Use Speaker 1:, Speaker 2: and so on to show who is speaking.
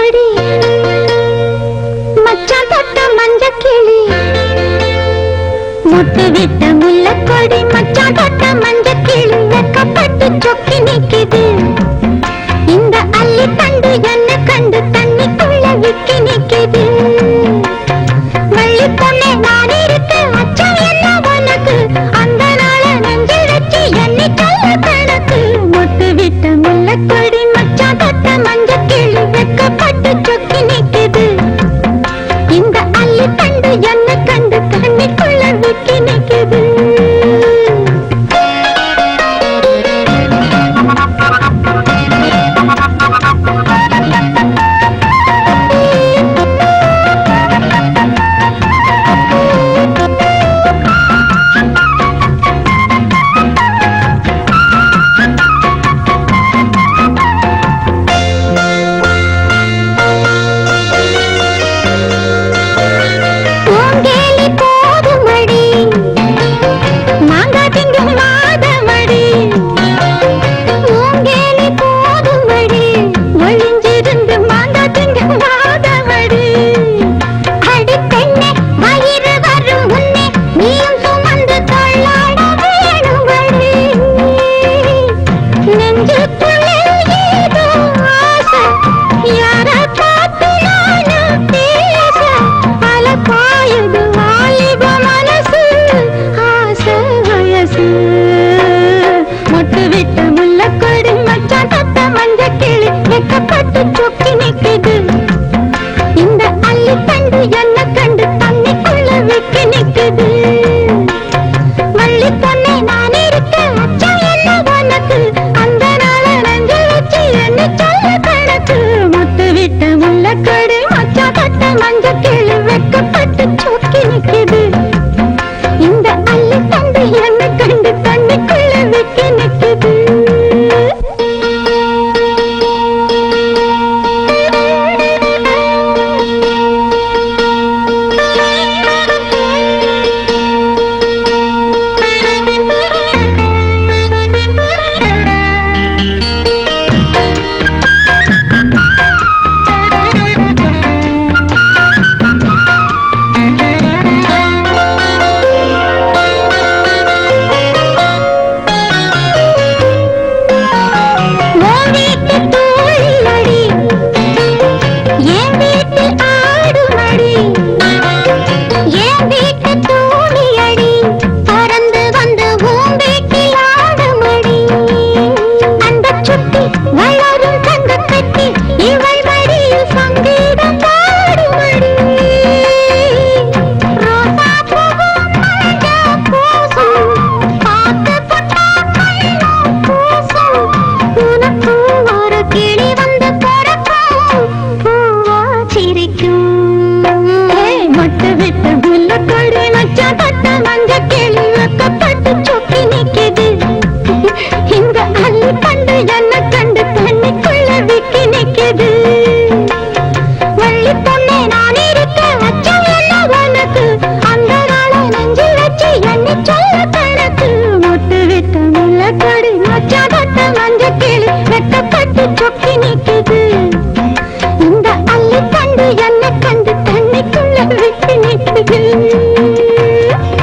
Speaker 1: ஆடி மச்சான் தொட்ட மஞ்ச கிளி. முட்டு விட்ட முல்ல கொடி மச்சான் தொட்ட மஞ்ச கிளி. நக்கப்பட்டு சொக்கி நிக்குது. மஞ்சள் கிளி வெட்டப்பட்டு சொக்கி நிக்குது.